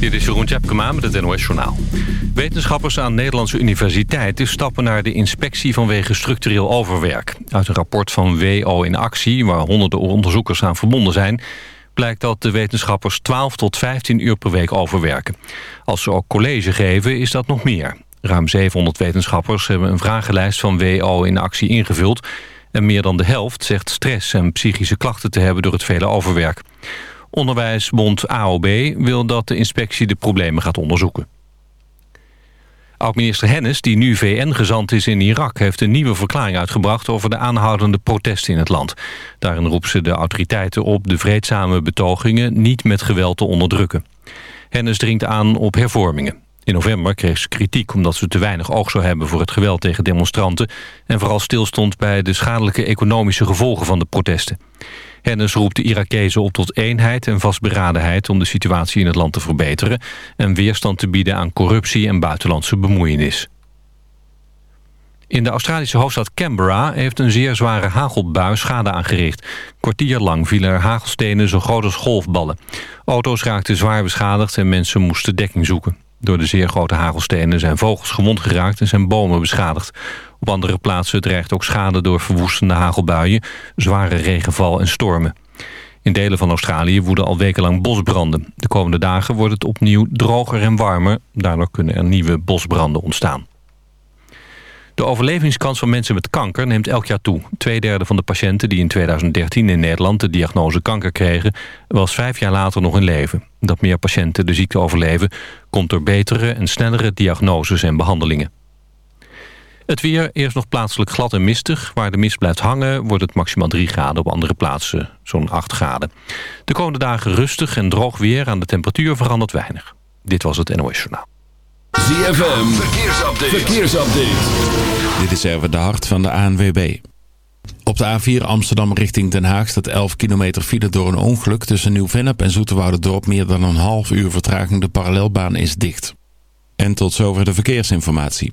Dit is Jeroen Tjepkema met het NOS Journaal. Wetenschappers aan Nederlandse universiteiten stappen naar de inspectie vanwege structureel overwerk. Uit een rapport van WO in actie, waar honderden onderzoekers aan verbonden zijn... blijkt dat de wetenschappers 12 tot 15 uur per week overwerken. Als ze ook college geven, is dat nog meer. Ruim 700 wetenschappers hebben een vragenlijst van WO in actie ingevuld... en meer dan de helft zegt stress en psychische klachten te hebben door het vele overwerk. Onderwijsbond AOB wil dat de inspectie de problemen gaat onderzoeken. Oud-minister Hennis, die nu VN-gezant is in Irak... heeft een nieuwe verklaring uitgebracht over de aanhoudende protesten in het land. Daarin roept ze de autoriteiten op de vreedzame betogingen... niet met geweld te onderdrukken. Hennis dringt aan op hervormingen. In november kreeg ze kritiek omdat ze te weinig oog zou hebben voor het geweld tegen demonstranten en vooral stilstond bij de schadelijke economische gevolgen van de protesten. Hennis roept de Irakezen op tot eenheid en vastberadenheid om de situatie in het land te verbeteren en weerstand te bieden aan corruptie en buitenlandse bemoeienis. In de Australische hoofdstad Canberra heeft een zeer zware hagelbui schade aangericht. Kwartier lang vielen er hagelstenen zo groot als golfballen. Auto's raakten zwaar beschadigd en mensen moesten dekking zoeken. Door de zeer grote hagelstenen zijn vogels gewond geraakt en zijn bomen beschadigd. Op andere plaatsen dreigt ook schade door verwoestende hagelbuien, zware regenval en stormen. In delen van Australië woeden al wekenlang bosbranden. De komende dagen wordt het opnieuw droger en warmer. Daardoor kunnen er nieuwe bosbranden ontstaan. De overlevingskans van mensen met kanker neemt elk jaar toe. Tweederde van de patiënten die in 2013 in Nederland de diagnose kanker kregen... was vijf jaar later nog in leven. Dat meer patiënten de ziekte overleven... komt door betere en snellere diagnoses en behandelingen. Het weer, eerst nog plaatselijk glad en mistig. Waar de mist blijft hangen wordt het maximaal 3 graden. Op andere plaatsen zo'n 8 graden. De komende dagen rustig en droog weer. Aan de temperatuur verandert weinig. Dit was het NOS Journaal. ZFM, verkeersupdate. verkeersupdate. Dit is even de hart van de ANWB. Op de A4 Amsterdam richting Den Haag staat 11 kilometer file door een ongeluk. Tussen Nieuw-Vennep en Dorp meer dan een half uur vertraging. De parallelbaan is dicht. En tot zover de verkeersinformatie.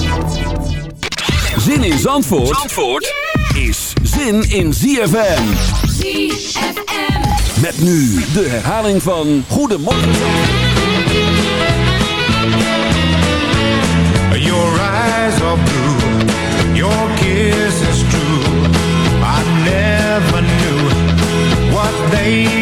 Zin in Zandvoort, Zandvoort is zin in ZFM. ZFM. Met nu de herhaling van Goedemorgen Your eyes are blue, your kiss is true. I never knew what they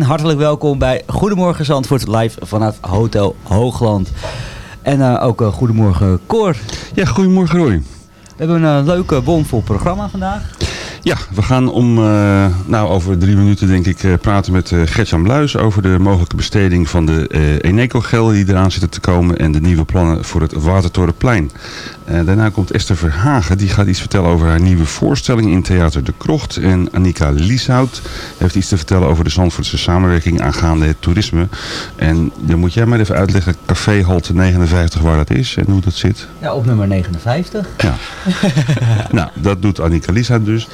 en hartelijk welkom bij Goedemorgen Zandvoort live vanuit Hotel Hoogland. En eh, ook eh, goedemorgen Cor. Ja, goedemorgen Roy. We hebben een uh, leuke bomvol programma vandaag. Ja, we gaan om, nou over drie minuten denk ik, praten met Gertjan Bluis over de mogelijke besteding van de Eneco-gelden die eraan zitten te komen en de nieuwe plannen voor het Watertorenplein. Daarna komt Esther Verhagen, die gaat iets vertellen over haar nieuwe voorstelling in Theater De Krocht. En Annika Lieshout heeft iets te vertellen over de Zandvoortse samenwerking aangaande het toerisme. En dan moet jij maar even uitleggen, Café Halte 59, waar dat is en hoe dat zit. Ja, op nummer 59. Ja. nou, dat doet Annika Lieshout dus.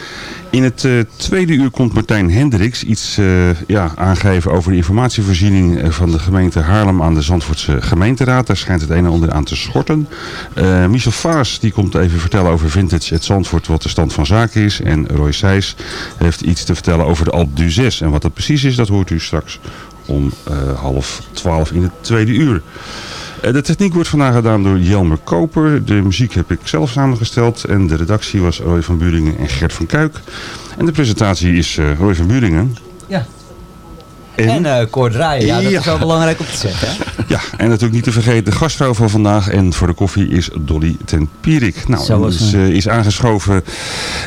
In het uh, tweede uur komt Martijn Hendricks iets uh, ja, aangeven over de informatievoorziening van de gemeente Haarlem aan de Zandvoortse gemeenteraad. Daar schijnt het een en ander aan te schorten. Michel Vaas die komt even vertellen over Vintage het Zandvoort, wat de stand van zaken is. En Roy Seys heeft iets te vertellen over de Alp du 6. En wat dat precies is, dat hoort u straks om half twaalf in het tweede uur. De techniek wordt vandaag gedaan door Jelmer Koper. De muziek heb ik zelf samengesteld. En de redactie was Roy van Buringen en Gert van Kuik. En de presentatie is uh, Roy van Buringen. Ja. En, en uh, Cor Draaien, ja, dat ja. is wel belangrijk om te zeggen. Hè? Ja, en natuurlijk niet te vergeten de gastvrouw van vandaag. En voor de koffie is Dolly ten Pierik. Nou, dus, uh, is aangeschoven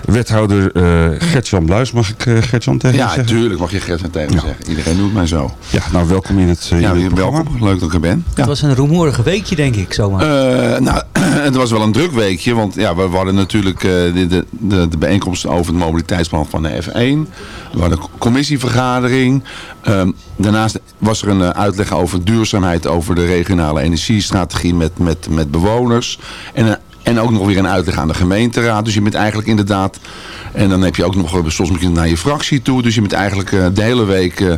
wethouder uh, Gert-Jan Bluis. Mag ik uh, Gert-Jan tegen ja, zeggen? Ja, tuurlijk mag je Gert-Jan tegen ja. zeggen. Iedereen doet mij zo. Ja, nou welkom in het, uh, ja, in het welkom. Leuk dat ik er ben. Het was een rumoerige weekje, denk ik, zomaar. nou, het was wel een druk weekje. Want ja, we hadden natuurlijk de, de, de, de bijeenkomst over het mobiliteitsplan van de F1. We hadden een commissievergadering. Um, daarnaast was er een uh, uitleg over duurzaamheid, over de regionale energiestrategie met, met, met bewoners. En, uh, en ook nog weer een uitleg aan de gemeenteraad. Dus je bent eigenlijk inderdaad... En dan heb je ook nog, soms moet je naar je fractie toe. Dus je bent eigenlijk uh, de hele week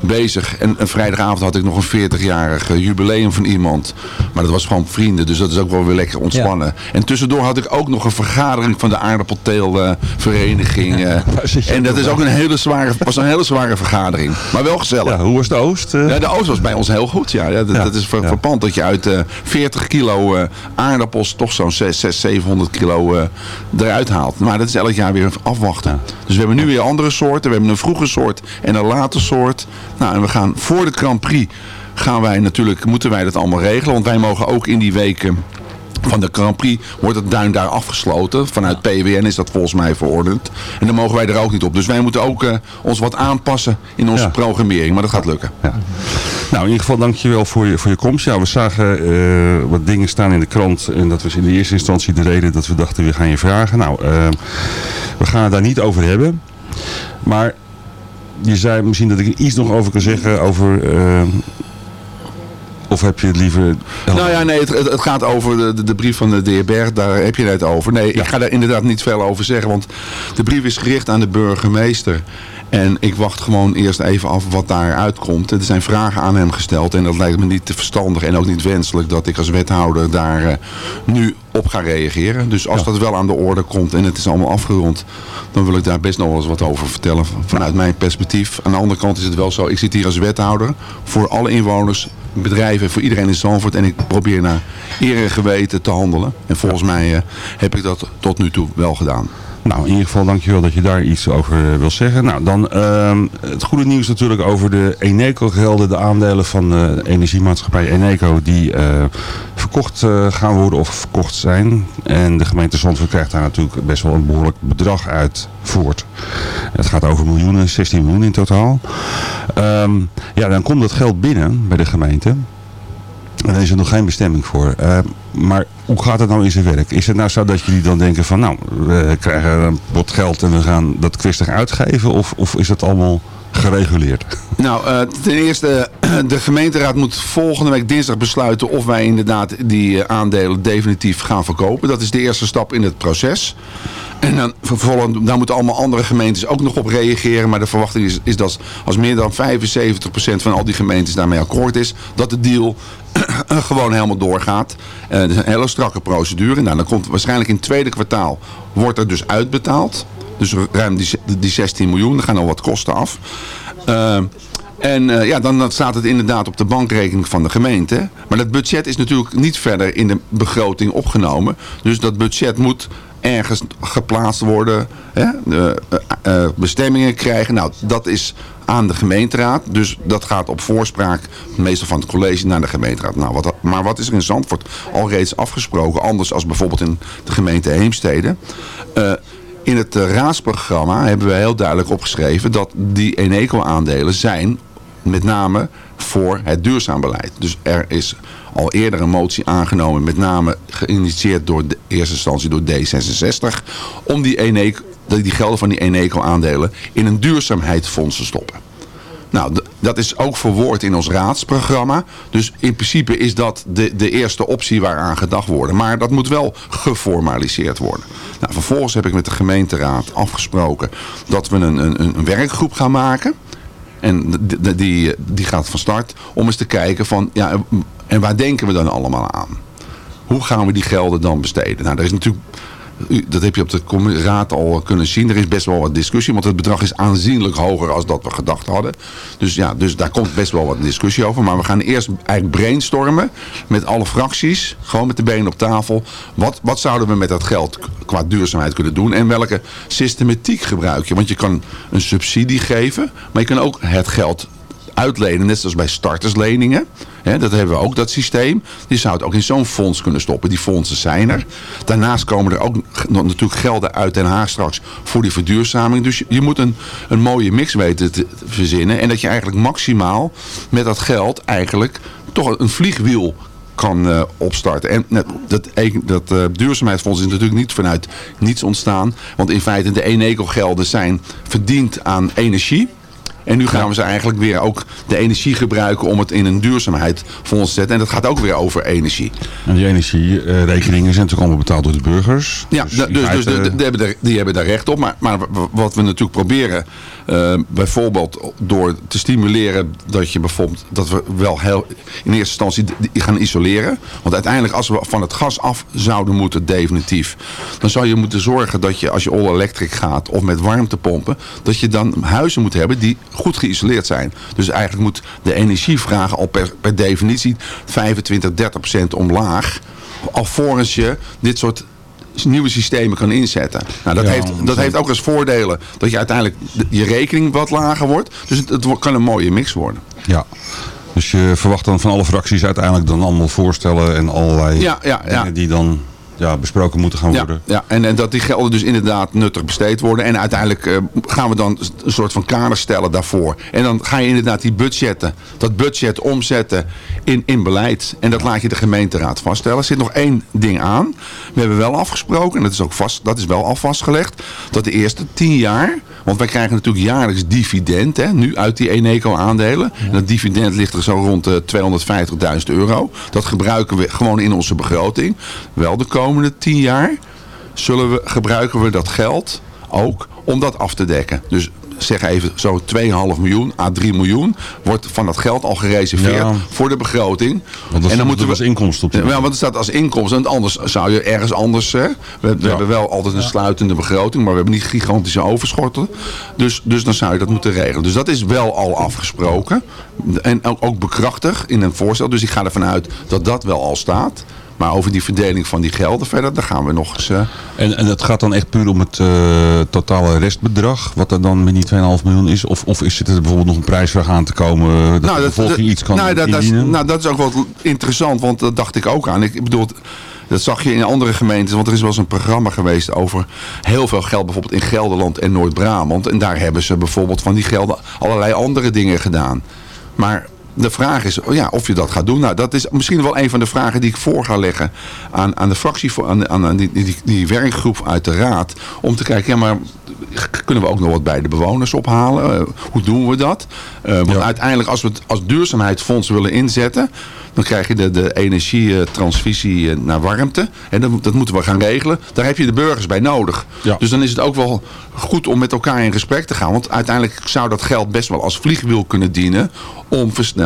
bezig. En, en, vrijdagavond had ik nog een 40-jarig jubileum van iemand. Maar dat was gewoon vrienden. Dus dat is ook wel weer lekker ontspannen. Ja. En tussendoor had ik ook nog een vergadering van de aardappelteelvereniging. Ja, en dat is ook een hele zware, was een hele zware vergadering. Maar wel gezellig. Ja, hoe was de Oost? Ja, de Oost was bij ons heel goed. Ja, dat, dat is ver, verpand dat je uit uh, 40 kilo aardappels toch zo'n 600, 700 kilo uh, eruit haalt. Maar dat is elk jaar weer afwachten. Dus we hebben nu weer andere soorten. We hebben een vroege soort en een late soort. Nou, en we gaan voor de Grand Prix gaan wij natuurlijk, moeten wij dat allemaal regelen. Want wij mogen ook in die weken van de Grand Prix wordt het duin daar afgesloten. Vanuit PWN is dat volgens mij verordend. En dan mogen wij er ook niet op. Dus wij moeten ook uh, ons wat aanpassen in onze ja. programmering. Maar dat gaat lukken. Ja. Nou, in ieder geval dankjewel voor je, voor je komst. Ja, we zagen uh, wat dingen staan in de krant. En dat was in de eerste instantie de reden dat we dachten, we gaan je vragen. Nou, uh, we gaan het daar niet over hebben. Maar je zei misschien dat ik er iets nog over kan zeggen over... Of heb je het liever... Nou ja, nee, het, het gaat over de, de, de, brief van de Berg. Daar heb je het over. Nee, ja. ik ga daar inderdaad niet veel over zeggen. Want de brief is gericht aan de burgemeester. En ik wacht gewoon eerst even af wat daar uitkomt. Er zijn vragen aan hem gesteld. En dat lijkt me niet te verstandig en ook niet wenselijk dat ik als wethouder daar uh, nu op ga reageren. Dus als ja. dat wel aan de orde komt en het is allemaal afgerond, dan wil ik daar best nog wel eens wat over vertellen vanuit mijn perspectief. Aan de andere kant is het wel zo, ik zit hier als wethouder voor alle inwoners, bedrijven, voor iedereen in Zandvoort en ik probeer naar eer en geweten te handelen. En volgens ja. mij uh, heb ik dat tot nu toe wel gedaan. Nou, in ieder geval dankjewel dat je daar iets over uh, wil zeggen. Nou, dan uh, het goede nieuws natuurlijk over de Eneco-gelden. De aandelen van de energiemaatschappij Eneco die uh, verkocht gaan worden of verkocht zijn. En de gemeente Zandvoort krijgt daar natuurlijk best wel een behoorlijk bedrag uit voort. Het gaat over miljoenen, 16 miljoen in totaal. Um, ja, dan komt dat geld binnen bij de gemeente. Daar is er nog geen bestemming voor. Uh, maar hoe gaat het nou in zijn werk? Is het nou zo dat jullie dan denken van nou, we krijgen een pot geld en we gaan dat kwistig uitgeven? Of, of is het allemaal gereguleerd? Nou, uh, ten eerste, de gemeenteraad moet volgende week dinsdag besluiten of wij inderdaad die uh, aandelen definitief gaan verkopen. Dat is de eerste stap in het proces. En dan vervolgens, daar moeten allemaal andere gemeentes ook nog op reageren. Maar de verwachting is, is dat als meer dan 75% van al die gemeentes daarmee akkoord is, dat de deal gewoon helemaal doorgaat. Het is een hele strakke procedure. Nou, dan komt waarschijnlijk in het tweede kwartaal wordt er dus uitbetaald. Dus ruim die, die 16 miljoen. Dan gaan al wat kosten af. Uh, en uh, ja, dan, staat het inderdaad op de bankrekening van de gemeente. Maar dat budget is natuurlijk niet verder in de begroting opgenomen. Dus dat budget moet ergens geplaatst worden, hè, eh, eh, bestemmingen krijgen. Nou, dat is aan de gemeenteraad. Dus dat gaat op voorspraak meestal van het college naar de gemeenteraad. Nou, wat, maar wat is er in Zandvoort al reeds afgesproken? Anders als bijvoorbeeld in de gemeente Heemstede. In het eh, raadsprogramma hebben we heel duidelijk opgeschreven dat die Eneco-aandelen zijn met name voor het duurzaam beleid. Dus er is al eerder een motie aangenomen, met name geïnitieerd door de eerste instantie door D66, om die, Eneco, die gelden van die Eneco-aandelen in een duurzaamheidsfonds te stoppen. Nou, dat is ook verwoord in ons raadsprogramma. Dus in principe is dat de, de eerste optie waaraan gedacht wordt. Maar dat moet wel geformaliseerd worden. Nou, vervolgens heb ik met de gemeenteraad afgesproken dat we een, een, een werkgroep gaan maken. En d- d- die, die gaat van start om eens te kijken van, ja, en waar denken we dan allemaal aan? Hoe gaan we die gelden dan besteden? Nou, er is natuurlijk, dat heb je op de raad al kunnen zien, er is best wel wat discussie, want het bedrag is aanzienlijk hoger als dat we gedacht hadden. Dus ja, dus daar komt best wel wat discussie over. Maar we gaan eerst eigenlijk brainstormen met alle fracties, gewoon met de benen op tafel. Wat, wat zouden we met dat geld qua duurzaamheid kunnen doen en welke systematiek gebruik je? Want je kan een subsidie geven, maar je kan ook het geld uitlenen, net zoals bij startersleningen. Hè, dat hebben we ook, dat systeem. Je zou het ook in zo'n fonds kunnen stoppen. Die fondsen zijn er. Daarnaast komen er ook natuurlijk gelden uit Den Haag straks voor die verduurzaming. Dus je, moet een, een mooie mix weten te verzinnen. En dat je eigenlijk maximaal met dat geld eigenlijk toch een vliegwiel kan eh, opstarten. En dat, e- dat eh, duurzaamheidsfonds is natuurlijk niet vanuit niets ontstaan. Want in feite de Eneco-gelden zijn verdiend aan energie. En nu gaan we ze eigenlijk weer ook de energie gebruiken om het in een duurzaamheidsfonds te zetten. En dat gaat ook weer over energie. En die energierekeningen zijn natuurlijk allemaal betaald door de burgers. Ja, dus, dus de- de- die, hebben daar, die hebben daar recht op. Maar, maar wat we natuurlijk proberen, eh, bijvoorbeeld door te stimuleren dat je bijvoorbeeld, dat we wel heel in eerste instantie gaan isoleren. Want uiteindelijk als we van het gas af zouden moeten definitief, dan zou je moeten zorgen dat je als je all electric gaat of met warmtepompen, dat je dan huizen moet hebben die goed geïsoleerd zijn. Dus eigenlijk moet de energievraag al per, per definitie 25, 30 procent omlaag. Alvorens je dit soort nieuwe systemen kan inzetten. Nou, dat, Ja, heeft, dat heeft ook als voordelen dat je uiteindelijk de- je rekening wat lager wordt. Dus het, kan een mooie mix worden. Ja. Dus je verwacht dan van alle fracties uiteindelijk dan allemaal voorstellen en allerlei Ja, ja, ja. dingen die dan ja, besproken moeten gaan worden. ja. En, en dat die gelden dus inderdaad nuttig besteed worden. En uiteindelijk eh, gaan we dan een soort van kader stellen daarvoor. En dan ga je inderdaad die budgetten, dat budget omzetten in, in beleid. En dat laat je de gemeenteraad vaststellen. Er zit nog één ding aan. We hebben wel afgesproken, en dat is, ook vast, dat is wel al vastgelegd, dat de eerste tien jaar, want wij krijgen natuurlijk jaarlijks dividend, hè, nu uit die Eneco aandelen. En dat dividend ligt er zo rond de 250.000 euro. Dat gebruiken we gewoon in onze begroting. Wel de komende tien jaar zullen we, gebruiken we dat geld ook om dat af te dekken. Dus zeg even zo 2,5 miljoen à 3 miljoen wordt van dat geld al gereserveerd Ja. voor de begroting. Want dat staat natuurlijk als inkomsten op Ja, want het staat als inkomsten. En anders zou je ergens anders... Hè, we, we hebben wel altijd een sluitende begroting, maar we hebben niet gigantische overschotten. Dus, dus dan zou je dat moeten regelen. Dus dat is wel al afgesproken. En ook, ook bekrachtigd in een voorstel. Dus ik ga ervan uit dat dat wel al staat. Maar over die verdeling van die gelden verder, daar gaan we nog eens... eh, En, en dat gaat dan echt puur om het eh, totale restbedrag, wat er dan met die 2,5 miljoen is? Of, of is er bijvoorbeeld nog een prijsvraag aan te komen eh, dat de bevolking iets kan nou, dat, dat is, indienen? nou, dat is ook wel interessant, want dat dacht ik ook aan. Ik bedoel, dat zag je in andere gemeentes, want er is wel eens een programma geweest over heel veel geld, bijvoorbeeld in Gelderland en Noord-Brabant. En daar hebben ze bijvoorbeeld van die gelden allerlei andere dingen gedaan. Maar de vraag is oh ja, of je dat gaat doen. Nou, dat is misschien wel een van de vragen die ik voor ga leggen aan, aan de fractie, voor- aan, aan, die, die, die werkgroep uit de raad. Om te kijken, ja maar kunnen we ook nog wat bij de bewoners ophalen? Eh, hoe doen we dat? Eh, want uiteindelijk als we het als duurzaamheidsfonds willen inzetten, dan krijg je de, de energietransvisie eh, naar warmte. En dat, dat moeten we gaan regelen. Daar heb je de burgers bij nodig. Dus dan is het ook wel goed om met elkaar in gesprek te gaan. Want uiteindelijk zou dat geld best wel als vliegwiel kunnen dienen om versneld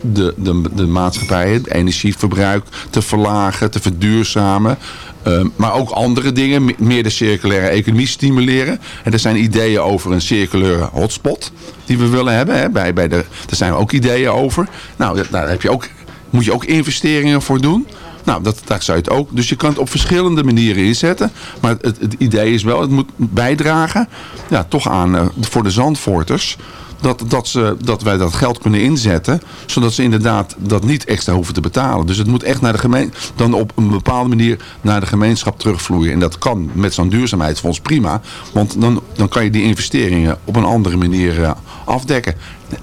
de, de, de maatschappij, het energieverbruik te verlagen, te verduurzamen. Ehm, maar ook andere dingen, me- meer de circulaire economie stimuleren. En er zijn ideeën over een circulaire hotspot die we willen hebben. Hè. Bij, bij de, daar zijn ook ideeën over. Nou, da- daar heb je ook, moet je ook investeringen voor doen. Nou, dat, daar zou je het ook. Dus je kan het op verschillende manieren inzetten. Maar het, het idee is wel, het moet bijdragen ja, toch aan eh, voor de Zandvoorters. Dat, dat, ze, dat wij dat geld kunnen inzetten. Zodat ze inderdaad dat niet extra hoeven te betalen. Dus het moet echt naar de gemeen, dan op een bepaalde manier naar de gemeenschap terugvloeien. En dat kan met zo'n duurzaamheidsfonds prima. Want dan, dan kan je die investeringen op een andere manier eh, afdekken.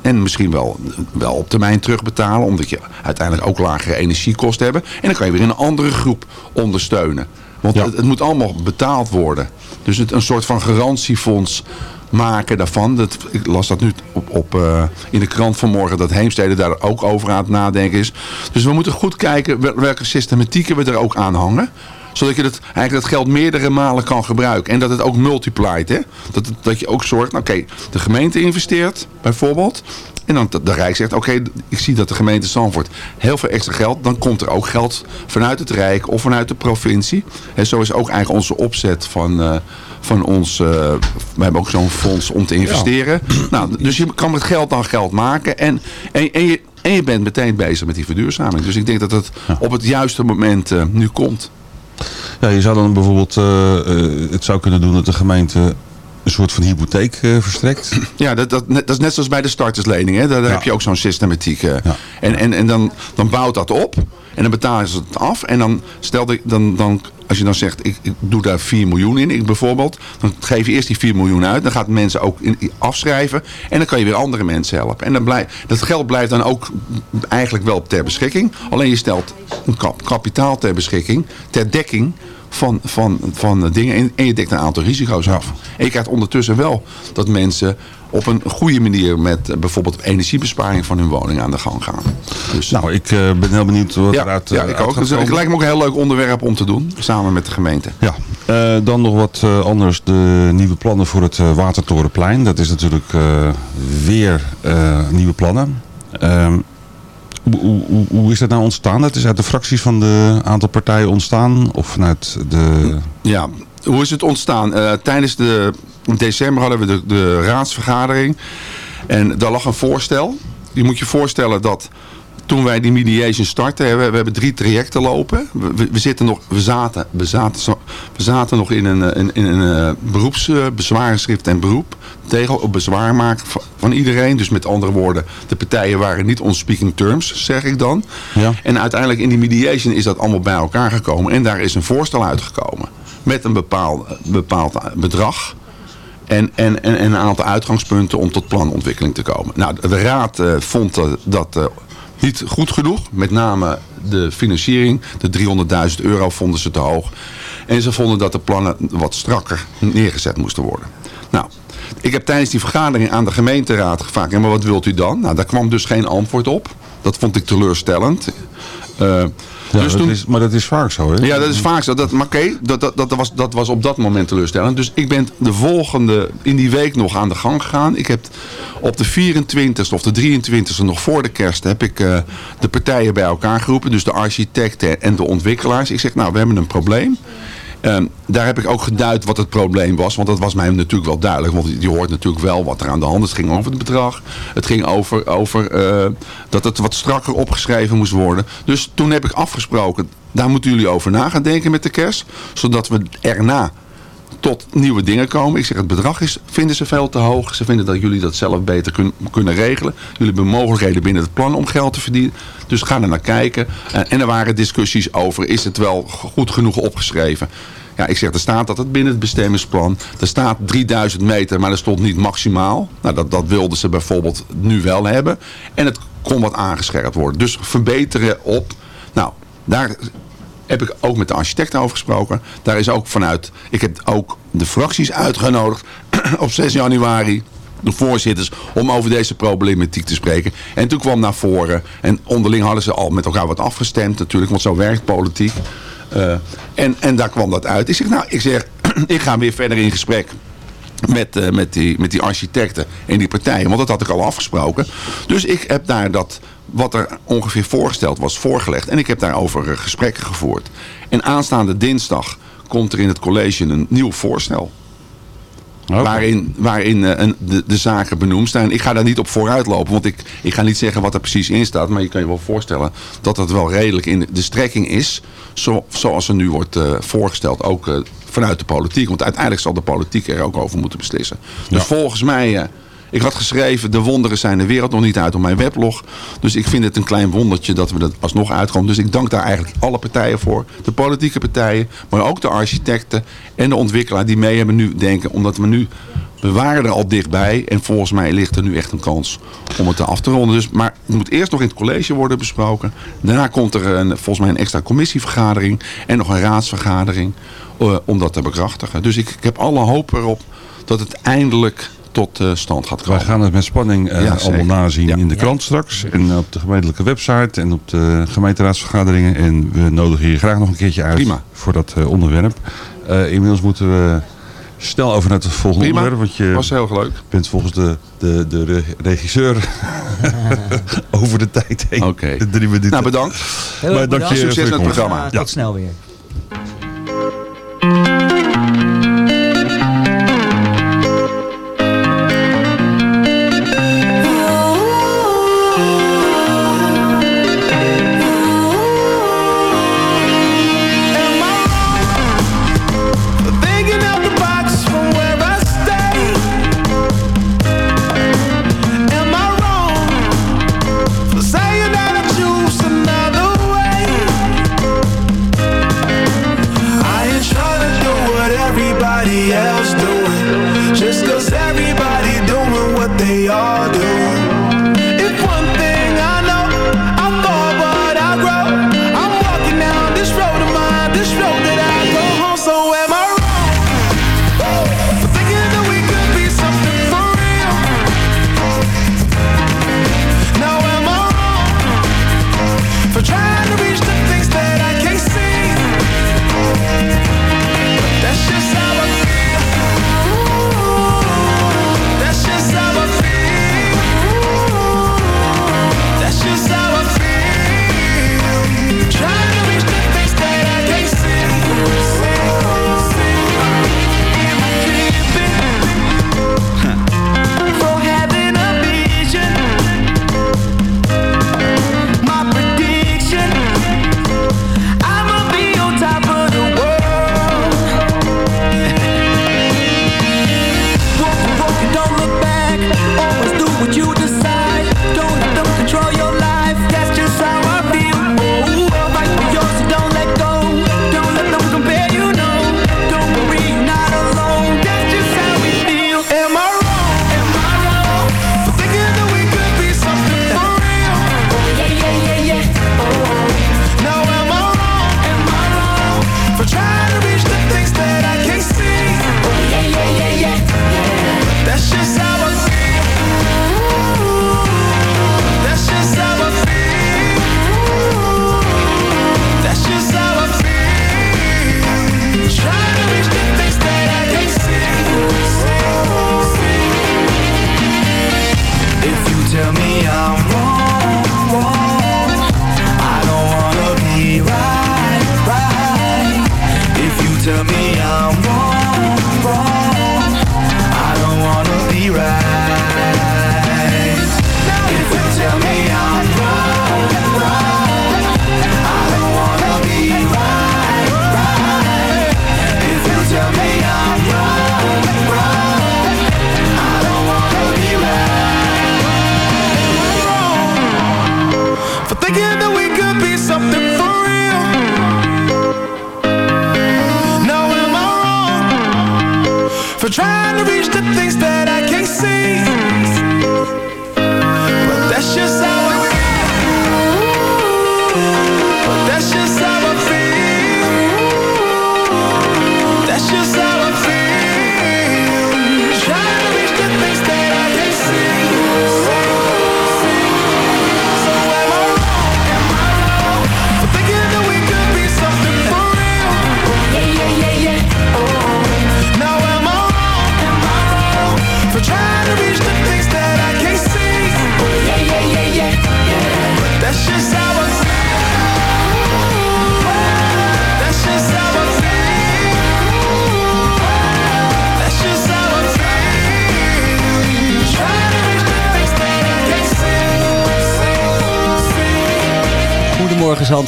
En misschien wel, wel op termijn terugbetalen. Omdat je uiteindelijk ook lagere energiekosten hebt. En dan kan je weer een andere groep ondersteunen. Want het, het moet allemaal betaald worden. Dus het, een soort van garantiefonds maken daarvan. Dat, ik las dat nu op, op, eh, in de krant vanmorgen dat Heemstede daar ook over aan het nadenken is. Dus we moeten goed kijken wel- welke systematieken we er ook aan hangen zodat je dat, eigenlijk dat geld meerdere malen kan gebruiken. En dat het ook multiplied. Hè? Dat, het- dat je ook zorgt, nou, oké, de gemeente investeert bijvoorbeeld. En dan de, Rijk zegt, oké, ik zie dat de gemeente Zandvoort heel veel extra geld. Dan komt er ook geld vanuit het Rijk of vanuit de provincie. En zo is ook eigenlijk onze opzet van, eh, van ons... eh, we hebben ook zo'n fonds om te investeren. Nou, dus je kan met geld dan geld maken. En, en, en, je, en je bent meteen bezig met die verduurzaming. Dus ik denk dat het op het juiste moment eh, nu komt. Ja, je zou dan bijvoorbeeld eh, eh, het zou kunnen doen dat de gemeente een soort van hypotheek eh, verstrekt. Ja, dat, dat, net- dat is net zoals bij de starterslening. Hè? Daar, daar heb je ook zo'n systematiek. eh. En, en, en dan, dan bouwt dat op. En dan betalen ze het af. En dan stel dat, dan, dan, als je dan zegt, ik, ik doe daar 4 miljoen in, ik bijvoorbeeld. Dan geef je eerst die 4 miljoen uit. Dan gaat mensen ook in, afschrijven. En dan kan je weer andere mensen helpen. En dan blijft, dat geld blijft dan ook eigenlijk wel ter beschikking. Alleen je stelt een kap- kapitaal ter beschikking. Ter dekking van, van, van dingen. En, en je dekt een aantal risico's af. En je krijgt ondertussen wel dat mensen op een goede manier met eh, bijvoorbeeld energiebesparing van hun woning aan de gang gaan. Dus, nou, ik eh, ben heel benieuwd wat ja, eruit ja, eh, ik ook. Dus het lijkt me ook een heel leuk onderwerp om te doen, samen met de gemeente. Ja, dan nog wat anders. De nieuwe plannen voor het Watertorenplein. Dat is natuurlijk weer nieuwe plannen. Ehm, hoe, is dat nou ontstaan? Dat is uit de fracties van de aantal partijen ontstaan? Of vanuit de... Ja, hoe is het ontstaan? Eh, tijdens de in december hadden we de, de raadsvergadering. En daar lag een voorstel. Je moet je voorstellen dat toen wij die mediation starten, we, we hebben drie trajecten lopen. We, zitten nog, we zaten, we zaten, we zaten nog in een, eh, in, in een uh, beroepsbezwarenschrift en beroep. Tegen op bezwaar maken van, iedereen. Dus met andere woorden, de partijen waren niet on speaking terms, zeg ik dan. Ja. En uiteindelijk in die mediation is dat allemaal bij elkaar gekomen. En daar is een voorstel uitgekomen. Met een bepaald, bepaald bedrag. En, en, en, en een aantal uitgangspunten om tot planontwikkeling te komen. Nou, de raad eh, vond eh, dat eh, niet goed genoeg. Met name de financiering. De 300.000 euro vonden ze te hoog. En ze vonden dat de plannen wat strakker neergezet moesten worden. Nou, ik heb tijdens die vergadering aan de gemeenteraad gevraagd. Ja, maar wat wilt u dan? Nou, daar kwam dus geen antwoord op. Dat vond ik teleurstellend. Eh, Ja, dus dat toen, is, maar dat is vaak zo, hè? ja, dat is vaak zo. Dat, maar oké, dat, dat, dat, was, dat was op dat moment teleurstellend. Dus ik ben de volgende, in die week nog aan de gang gegaan. Ik heb op de 24e of de 23e, nog voor de kerst, heb ik eh, de partijen bij elkaar geroepen. Dus de architecten en de ontwikkelaars. Ik zeg, nou, we hebben een probleem. Ehm, daar heb ik ook geduid wat het probleem was. Want dat was mij natuurlijk wel duidelijk. Want je hoort natuurlijk wel wat er aan de hand is. Het ging over het bedrag. Het ging over, over eh, dat het wat strakker opgeschreven moest worden. Dus toen heb ik afgesproken. Daar moeten jullie over na gaan denken met de kerst. Zodat we erna tot nieuwe dingen komen. Ik zeg, het bedrag is, vinden ze veel te hoog. Ze vinden dat jullie dat zelf beter kun- kunnen regelen. Jullie hebben mogelijkheden binnen het plan om geld te verdienen. Dus ga er naar kijken. Eh, en er waren discussies over, is het wel goed genoeg opgeschreven? Ja, ik zeg, er staat dat het binnen het bestemmingsplan. Er staat 3000 meter, maar er stond niet maximaal. Nou, dat, dat wilden ze bijvoorbeeld nu wel hebben. En het kon wat aangescherpt worden. Dus verbeteren op. Nou, daar heb ik ook met de architect over gesproken. Daar is ook vanuit, ik heb ook de fracties uitgenodigd op 6 januari. De voorzitters om over deze problematiek te spreken. En toen kwam naar voren. En onderling hadden ze al met elkaar wat afgestemd natuurlijk. Want zo werkt politiek. Eh, en, en daar kwam dat uit. Ik zeg, nou, ik zeg, ik ga weer verder in gesprek met, eh, met, die, met die architecten en die partijen. Want dat had ik al afgesproken. Dus ik heb daar dat, wat er ongeveer voorgesteld was, voorgelegd. En ik heb daarover eh, gesprekken gevoerd. En aanstaande dinsdag komt er in het college een nieuw voorstel. Waarin, waarin eh, een, de, de zaken benoemd zijn. Ik ga daar niet op vooruit lopen. Want ik, ik ga niet zeggen wat er precies in staat. Maar je kan je wel voorstellen dat dat wel redelijk in de, strekking is. Zo, zoals er nu wordt eh, voorgesteld. Ook eh, vanuit de politiek. Want uiteindelijk zal de politiek er ook over moeten beslissen. Dus volgens mij... ik had geschreven, de wonderen zijn de wereld nog niet uit op mijn weblog. Dus ik vind het een klein wondertje dat we dat alsnog uitkomen. Dus ik dank daar eigenlijk alle partijen voor. De politieke partijen, maar ook de architecten en de ontwikkelaar die mee hebben nu denken. Omdat we nu, we waren er al dichtbij. En volgens mij ligt er nu echt een kans om het af te ronden. Dus, maar het moet eerst nog in het college worden besproken. Daarna komt er een, volgens mij een extra commissievergadering. En nog een raadsvergadering eh, om dat te bekrachtigen. Dus ik, ik heb alle hoop erop dat het eindelijk tot eh, stand gaat komen. Wij gaan het met spanning eh, Ja, allemaal nazien in de krant straks. En op de gemeentelijke website en op de gemeenteraadsvergaderingen. En we nodigen je graag nog een keertje uit Prima. voor dat eh, onderwerp. Eh, inmiddels moeten we snel over naar het volgende Prima. onderwerp. Want je Was heel leuk. bent volgens de, de, de re- regisseur over de tijd heen. Oké. Drie minuten. Nou, bedankt. Heel Maar erg dank je bedankt. Succes met het programma. Ja, tot snel weer.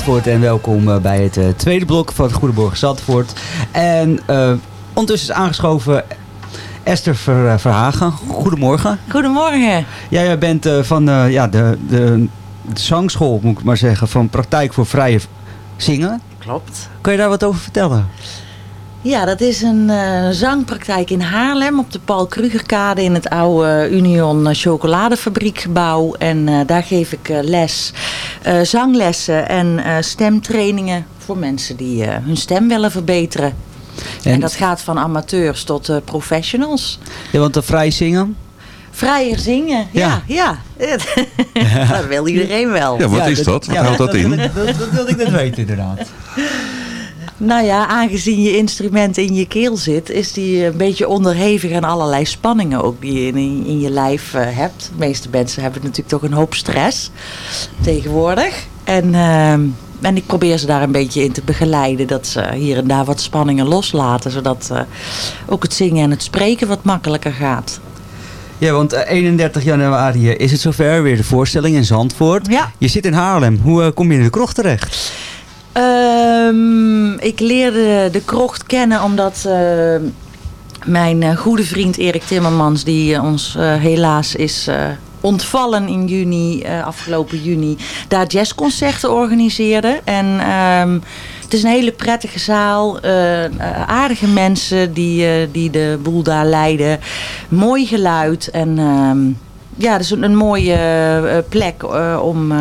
Zandvoort en welkom eh, bij het eh, tweede blok van Goedemorgen Zandvoort. En eh, ondertussen is aangeschoven Esther Ver, Verhagen. Goedemorgen. Goedemorgen. Ja, jij bent van ja, de, de, de zangschool, moet ik maar zeggen, van Praktijk voor Vrije Zingen. Klopt. Kan je daar wat over vertellen? Ja, dat is een eh, zangpraktijk in Haarlem op de Paul Krugerkade in het oude Union chocoladefabriekgebouw. En eh, daar geef ik eh, les, eh, zanglessen en eh, stemtrainingen voor mensen die eh, hun stem willen verbeteren. En, En- dat gaat van amateurs tot eh, professionals. Ja, want de vrij zingen? Vrijer zingen, ja, ja. dat wil iedereen wel. Ja, wat is dat? Wat houdt dat in? Dat, dat wilde ik net weten inderdaad. Nou ja, aangezien je instrument in je keel zit, is die een beetje onderhevig aan allerlei spanningen ook die je in, in je lijf eh, hebt. De meeste mensen hebben natuurlijk toch een hoop stress tegenwoordig. En, ehm, en ik probeer ze daar een beetje in te begeleiden, dat ze hier en daar wat spanningen loslaten, zodat eh, ook het zingen en het spreken wat makkelijker gaat. Ja, want eh, 31 januari eh, is het zover, weer de voorstelling in Zandvoort. Ja. Je zit in Haarlem. Hoe kom je in de krocht terecht? Ehm, ik leerde de krocht kennen omdat eh, mijn eh, goede vriend Erik Timmermans, die eh, ons eh, helaas is ontvallen in juni, afgelopen juni, daar jazzconcerten organiseerde. En ehm, het is een hele prettige zaal, aardige mensen die, die de boel daar leiden, mooi geluid en ehm, ja, is een, een mooie plek om,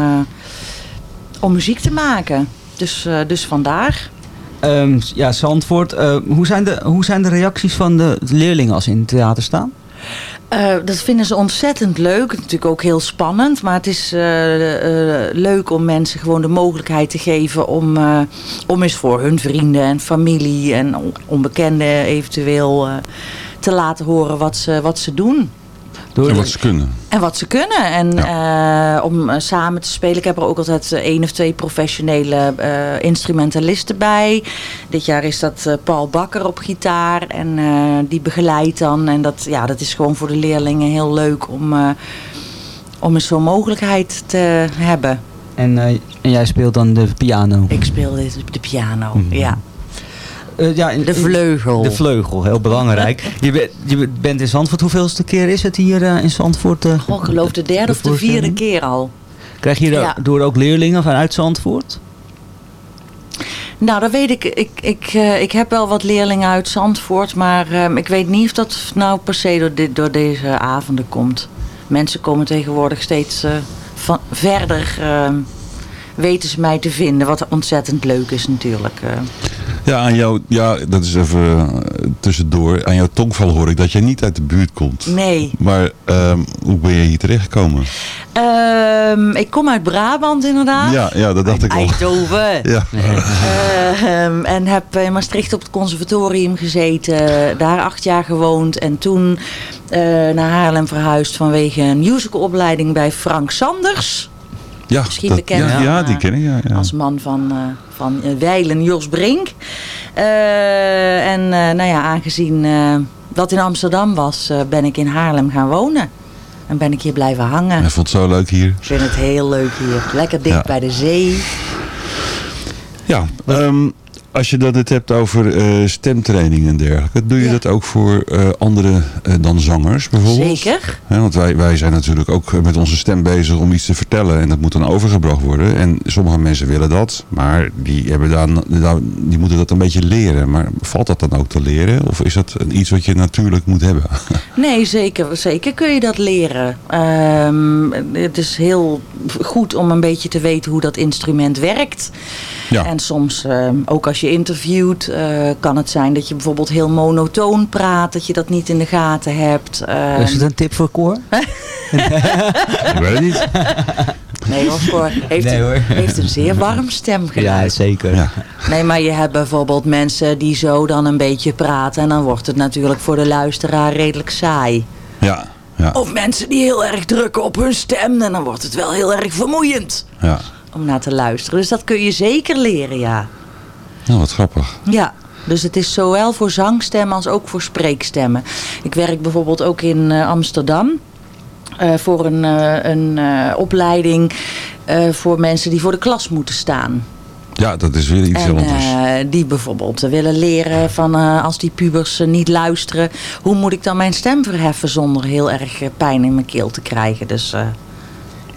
om muziek te maken. Dus, eh, dus vandaar. Ehm, ja, Zandvoort. eh, hoe, zijn de, hoe zijn de reacties van de leerlingen als ze in het theater staan? Eh, dat vinden ze ontzettend leuk. Natuurlijk ook heel spannend. Maar het is leuk om mensen gewoon de mogelijkheid te geven om, om eens voor hun vrienden en familie en on- onbekenden eventueel te laten horen wat ze, wat ze doen. En wat ze kunnen. En wat ze kunnen. En eh, om eh, samen te spelen. Ik heb er ook altijd eh, één of twee professionele eh, instrumentalisten bij. Dit jaar is dat eh, Paul Bakker op gitaar. En eh, die begeleidt dan. En dat, ja, dat is gewoon voor de leerlingen heel leuk om, eh, om eens zo'n mogelijkheid te hebben. En, eh, en jij speelt dan de piano? Ik speel de, de piano, Mhm. ja. Eh, ja, in- De vleugel. De vleugel, heel belangrijk. je, bent je bent in Zandvoort. Hoeveelste keer is het hier eh, in Zandvoort? eh, Oh, ik geloof de derde of de vierde keer al. Krijg je Ja. door ook leerlingen vanuit Zandvoort? Nou, dat weet ik. Ik, ik, eh, ik heb wel wat leerlingen uit Zandvoort, maar ehm, ik weet niet of dat nou per se door, dit, door deze avonden komt. Mensen komen tegenwoordig steeds eh, van, verder, ehm, weten ze mij te vinden, wat ontzettend leuk is natuurlijk. Ja, aan jou, ja, dat is even eh, tussendoor. Aan jouw tongval hoor ik dat jij niet uit de buurt komt. Nee. Maar ehm, hoe ben je hier terechtgekomen? Ehm, ik kom uit Brabant inderdaad. Ja, ja, dat dacht ik al. Eindhoven. Ja. Ehm, en heb in Maastricht op het conservatorium gezeten. Daar acht jaar gewoond. En toen eh, naar Haarlem verhuisd vanwege een musicalopleiding bij Frank Sanders. Ja, Misschien dat- bekend ja, van, ja, die eh, ken ik. Ja, ja. Als man van, eh, van eh, Weilen Jos Brink. Eh, en eh, nou ja, aangezien eh, dat in Amsterdam was, eh, ben ik in Haarlem gaan wonen. En ben ik hier blijven hangen. Hij vond het zo leuk hier. Ik vind het heel leuk hier. Lekker dicht Ja. bij de zee. Ja, ehm, als je dat het hebt over eh, stemtraining en dergelijke, doe je dat ook voor eh anderen eh, dan zangers bijvoorbeeld? Zeker. Want wij, wij zijn natuurlijk ook met onze stem bezig om iets te vertellen en dat moet dan overgebracht worden. En sommige mensen willen dat, maar die, hebben dan, dan- die moeten dat een beetje leren. Maar valt dat dan ook te leren of is dat iets wat je natuurlijk moet hebben? Nee, zeker, zeker kun je dat leren. Ehm, het is heel goed om een beetje te weten hoe dat instrument werkt. Ja. En soms, ehm, ook als je interviewt, eh, kan het zijn dat je bijvoorbeeld heel monotoon praat. Dat je dat niet in de gaten hebt. Ehm, is het een tip voor koor? Ik weet het niet. Nee hoor, Cor. Heeft, Nee, een, heeft een zeer warm stemgeluid. Ja, zeker. Nee, maar je hebt bijvoorbeeld mensen die zo dan een beetje praten. En dan wordt het natuurlijk voor de luisteraar redelijk saai. Ja, ja, Of mensen die heel erg drukken op hun stem. En dan wordt het wel heel erg vermoeiend ja. om naar te luisteren. Dus dat kun je zeker leren, ja. Nou, wat grappig. Ja, dus het is zowel voor zangstemmen als ook voor spreekstemmen. Ik werk bijvoorbeeld ook in eh, Amsterdam. eh, voor een, eh, een opleiding voor mensen die voor de klas moeten staan. Ja, dat is weer iets En anders. die bijvoorbeeld willen leren van als die pubers niet luisteren, hoe moet ik dan mijn stem verheffen zonder heel erg pijn in mijn keel te krijgen. Dus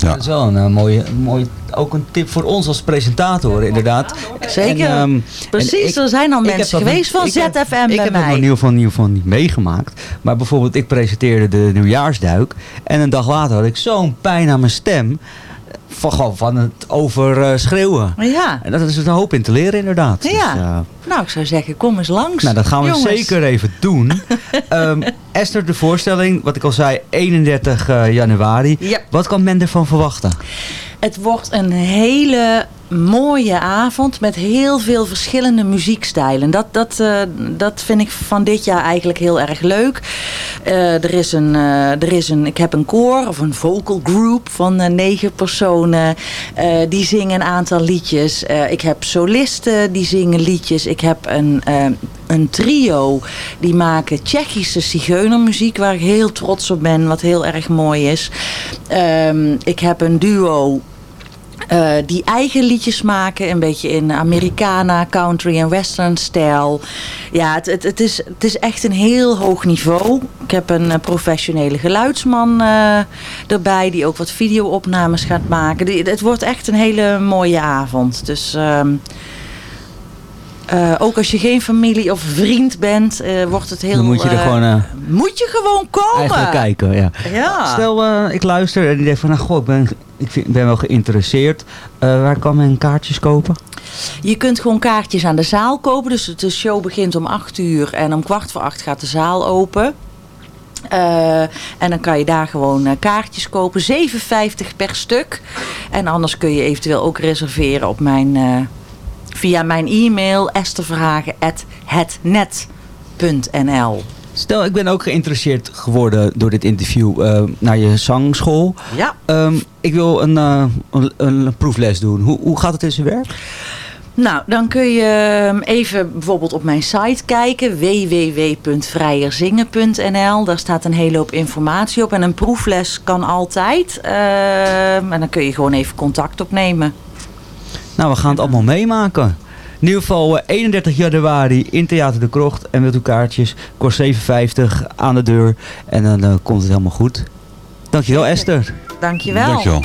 eh, Dat is wel een eh, mooie, mooie, ook een tip voor ons als presentator, inderdaad. Zeker. En, ehm, Precies, er zijn al ik heb mensen geweest van ik heb- ZFM Ik bij heb dat mij. nog in ieder geval- in ieder geval niet meegemaakt. Maar bijvoorbeeld, ik presenteerde de nieuwjaarsduik. En een dag later had ik zo'n pijn aan mijn stem. Van, gewoon van het overschreeuwen. Ja. En dat is er een hoop in te leren inderdaad. Dus, Ja. eh, Nou, ik zou zeggen, kom eens langs. nou, dat gaan we Jongens. zeker even doen. Ehm, Esther, de voorstelling, wat ik al zei, 31 eh, januari. Ja. Wat kan men ervan verwachten? Het wordt een hele mooie avond met heel veel verschillende muziekstijlen. Dat, dat, eh, dat vind ik van dit jaar eigenlijk heel erg leuk. Eh, er is een, eh, er is een, ik heb een koor of een vocal group van negen personen. Die zingen een aantal liedjes. Ik heb solisten die zingen liedjes. Ik heb een, een trio die maken Tsjechische zigeunermuziek waar ik heel trots op ben. Wat heel erg mooi is. Ehm, ik heb een duo eh, die eigen liedjes maken. Een beetje in Americana, country en western stijl. Ja, het, het, is, het is echt een heel hoog niveau. Ik heb een eh, professionele geluidsman eh, erbij. Die ook wat videoopnames gaat maken. Het wordt echt een hele mooie avond. Dus... ehm, eh, ook als je geen familie of vriend bent, eh, wordt het heel... Dan moet je er eh, gewoon eh, moet je gewoon komen. eigenlijk kijken. Ja. Ja. Stel, eh, ik luister en ik denk van, nou goh, ik ben, ik vind, ben wel geïnteresseerd. Eh, waar kan men kaartjes kopen? Je kunt gewoon kaartjes aan de zaal kopen. Dus de show begint om 8 uur en om kwart voor acht gaat de zaal open. Eh, en dan kan je daar gewoon eh, kaartjes kopen. 7,50 per stuk. En anders kun je eventueel ook reserveren op mijn, eh, via mijn e-mail estherverhagen.hetnet.nl Stel, ik ben ook geïnteresseerd geworden door dit interview eh, naar je zangschool. Ja. Ehm, ik wil een, eh, een, een proefles doen. Hoe, hoe gaat het in zijn werk? Nou, dan kun je ehm, even bijvoorbeeld op mijn site kijken. www.vrijerzingen.nl Daar staat een hele hoop informatie op. En een proefles kan altijd. Ehm, en dan kun je gewoon even contact opnemen. Nou, we gaan het allemaal meemaken. In ieder geval eh, 31 januari in Theater de Krocht. En wilt u kaartjes, kost 7,50 aan de deur. En dan eh, komt het helemaal goed. Dankjewel Esther. Dankjewel. Dankjewel.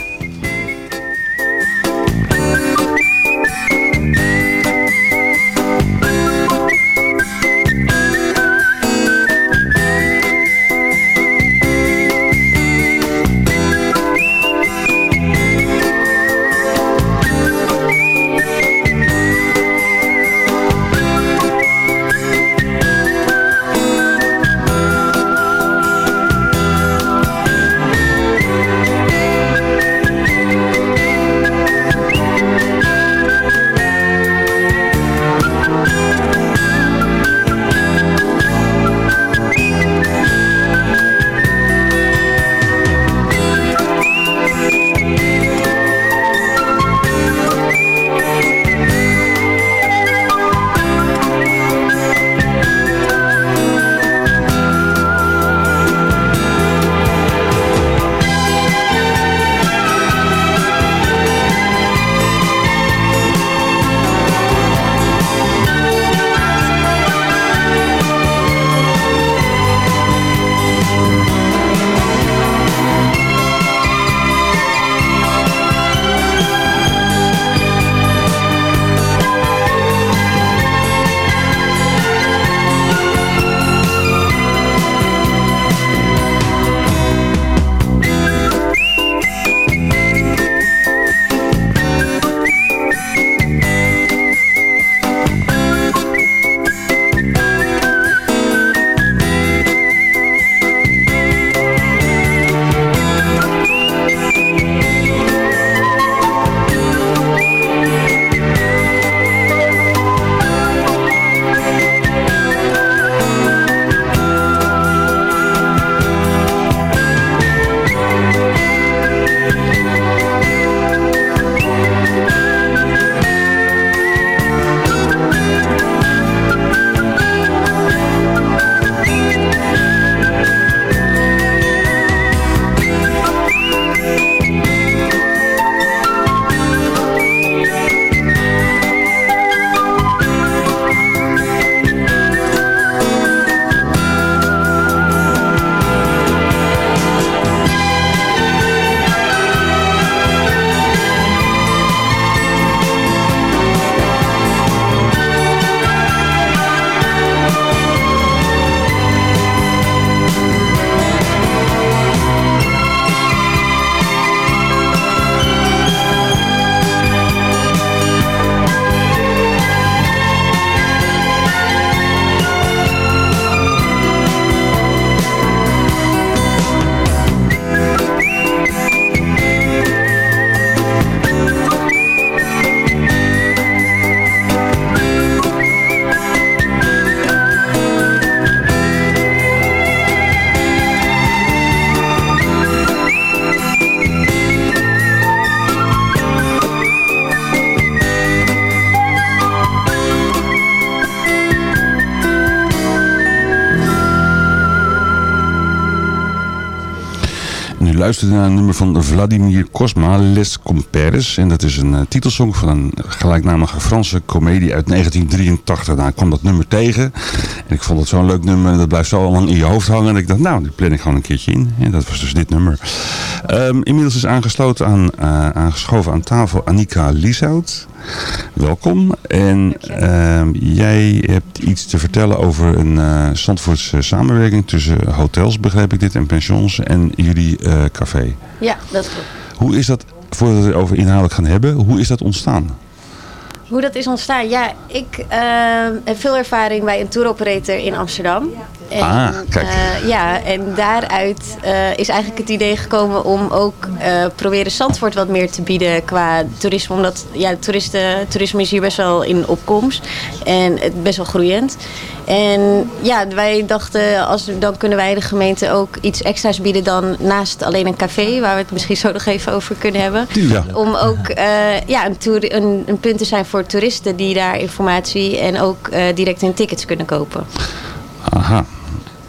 Luistert naar een nummer van Vladimir Kosma, Les Compares. En dat is een eh, titelsong van een gelijknamige Franse komedie uit 1983. Nou, ik kwam dat nummer tegen. En ik vond het zo'n leuk nummer. En dat blijft zo lang in je hoofd hangen. En ik dacht, nou, die plan ik gewoon een keertje in. En dat was dus dit nummer. Ehm, inmiddels is aangesloten aan, eh, aangeschoven aan tafel Annika Lieshout. Welkom. En ehm, jij hebt iets te vertellen over een uh, Zandvoortse samenwerking tussen hotels, begreep ik dit, en pensions en jullie eh, café. Ja, dat klopt. Hoe is dat, voordat we het over inhoudelijk gaan hebben, hoe is dat ontstaan? Hoe dat is ontstaan? Ja, ik eh, heb veel ervaring bij een tour operator in Amsterdam. En, Ah, kijk. eh, ja, en daaruit eh, is eigenlijk het idee gekomen om ook eh, proberen Zandvoort wat meer te bieden qua toerisme. Omdat ja, toeristen, toerisme is hier best wel in opkomst en het best wel groeiend. En ja, wij dachten, als, dan kunnen wij de gemeente ook iets extra's bieden dan naast alleen een café, waar we het misschien zo nog even over kunnen hebben. Om ook eh, ja, een, toer, een, een punt te zijn voor toeristen die daar informatie en ook eh, direct hun tickets kunnen kopen. Aha.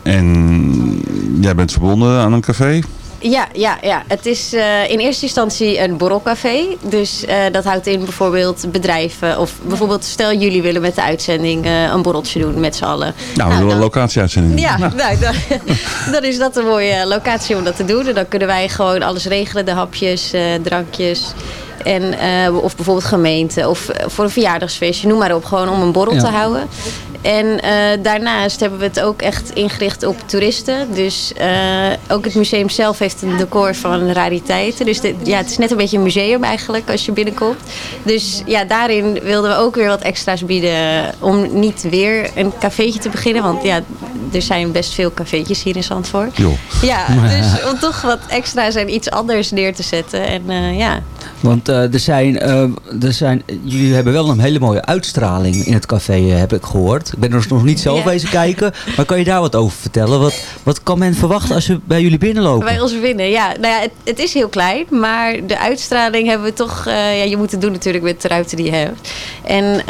En jij bent verbonden aan een café? Ja, ja, ja. Het is eh, in eerste instantie een borrelcafé. Dus eh, dat houdt in bijvoorbeeld bedrijven. Of bijvoorbeeld stel jullie willen met de uitzending eh, een borreltje doen met z'n allen. Nou, we willen een locatieuitzending. Ja, nou, dan, dan is dat een mooie locatie om dat te doen. En dan kunnen wij gewoon alles regelen. De hapjes, eh, drankjes. En, eh, of bijvoorbeeld gemeente. Of voor een verjaardagsfeestje. Noem maar op. Gewoon om een borrel Ja. te houden. En eh, daarnaast hebben we het ook echt ingericht op toeristen. Dus eh, ook het museum zelf heeft een decor van rariteiten. Dus dit- ja, het is net een beetje een museum eigenlijk als je binnenkomt. Dus ja, daarin wilden we ook weer wat extra's bieden. Om niet weer een cafeetje te beginnen. Want ja, er zijn best veel cafeetjes hier in Zandvoort. Ja, dus om toch wat extra's en iets anders neer te zetten. En eh, ja, Want eh, er zijn, eh, er zijn, jullie hebben wel een hele mooie uitstraling in het café, eh, heb ik gehoord. Ik ben er nog niet zelf Ja. wezen kijken, maar kan je daar wat over vertellen? Wat, wat kan men verwachten als ze bij jullie binnenlopen? Bij ons winnen, ja. Nou ja, het, het is heel klein, maar de uitstraling hebben we toch... ja, je moet het doen natuurlijk met de ruimte die je hebt. En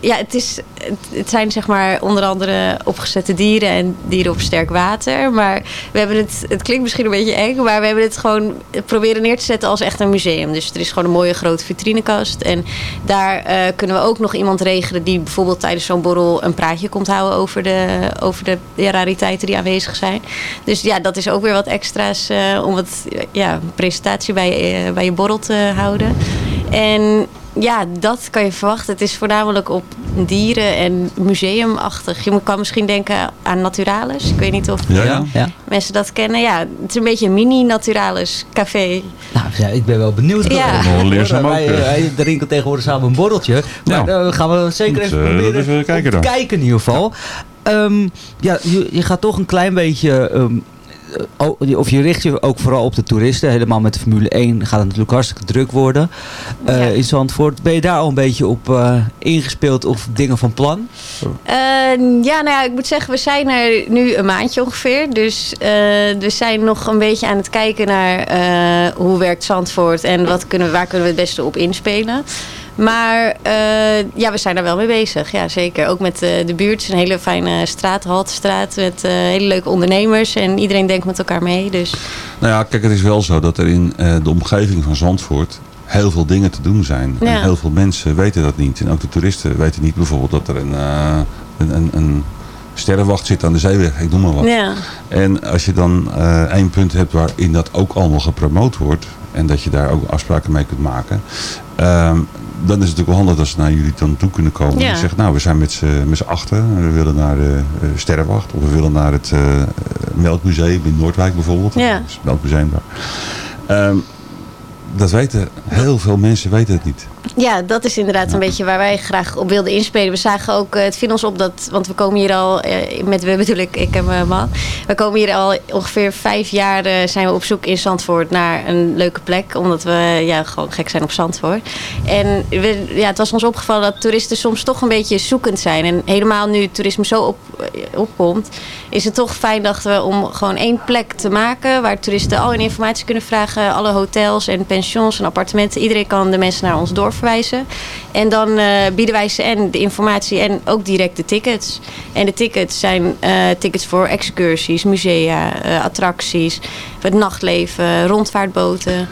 ja, het, is, het, het zijn zeg maar onder andere opgezette dieren en dieren op sterk water. Maar we hebben het, het klinkt misschien een beetje eng, maar we hebben het gewoon proberen neer te zetten als echt een museum. Dus er is gewoon een mooie grote vitrinekast. En daar eh, kunnen we ook nog iemand regelen die bijvoorbeeld tijdens zo'n borrel een praatje komt houden over de, over de rariteiten die aanwezig zijn. Dus ja, dat is ook weer wat extra's eh, om wat ja, presentatie bij, eh, bij je borrel te houden. En ja, dat kan je verwachten. Het is voornamelijk op dieren en museumachtig. Je kan misschien denken aan Naturalis. Ik weet niet of Ja, ja. Ja. mensen dat kennen. Ja, het is een beetje een mini-Naturalis café. Nou, ja, ik ben wel benieuwd. Ja. Wel leerzaam ook, Wij, eh. wij drinken tegenwoordig samen een borreltje. Maar Nou. daar gaan we zeker Goed, even eh, proberen even kijken dan. kijken in ieder geval. Ehm, ja, je, je gaat toch een klein beetje... ehm, eh, of je richt je ook vooral op de toeristen. Helemaal met de Formule 1 gaat het natuurlijk hartstikke druk worden eh, in Zandvoort. Ben je daar al een beetje op eh, ingespeeld of dingen van plan? Eh, ja, nou ja, ik moet zeggen, we zijn er nu een maandje ongeveer. Dus eh, we zijn nog een beetje aan het kijken naar eh, hoe werkt Zandvoort en wat kunnen, we- waar kunnen we het beste op inspelen. Maar eh, ja, we zijn daar wel mee bezig. Ja, zeker. Ook met eh, de buurt. Het is een hele fijne straat, Haltestraat. Met eh, hele leuke ondernemers. En iedereen denkt met elkaar mee. Dus Nou ja, kijk, het is wel zo dat er in de omgeving van Zandvoort heel veel dingen te doen zijn. Ja. En heel veel mensen weten dat niet. En ook de toeristen weten niet bijvoorbeeld dat er een, een, een, een sterrenwacht zit aan de zeeweg. Ik noem maar wat. ja. En als je dan eh één punt hebt waarin dat ook allemaal gepromoot wordt. En dat je daar ook afspraken mee kunt maken. ehm, dan is het natuurlijk wel handig dat ze naar jullie dan toe kunnen komen. Ja. En zeggen, nou we zijn met z'n achten. We willen naar de eh, Sterrenwacht. Of we willen naar het eh, Melkmuseum in Noordwijk bijvoorbeeld. Ja. Dat is het Melkmuseum daar. Ehm, dat weten heel veel mensen weten het niet. Ja, dat is inderdaad een beetje waar wij graag op wilden inspelen. We zagen ook, eh, het viel ons op dat, want we komen hier al, eh, met we bedoel ik, ik en mijn man. We komen hier al ongeveer vijf jaar, eh, zijn we op zoek in Zandvoort naar een leuke plek. Omdat we ja, gewoon gek zijn op Zandvoort. En we, ja, het was ons opgevallen dat toeristen soms toch een beetje zoekend zijn. En helemaal nu het toerisme zo op, opkomt, is het toch fijn, dachten we, om gewoon één plek te maken. Waar toeristen al hun informatie kunnen vragen. Alle hotels en pensions en appartementen. Iedereen kan de mensen naar ons En dan eh, bieden wij ze en de informatie en ook direct de tickets. En de tickets zijn eh, tickets voor excursies, musea, eh, attracties, het nachtleven, rondvaartboten.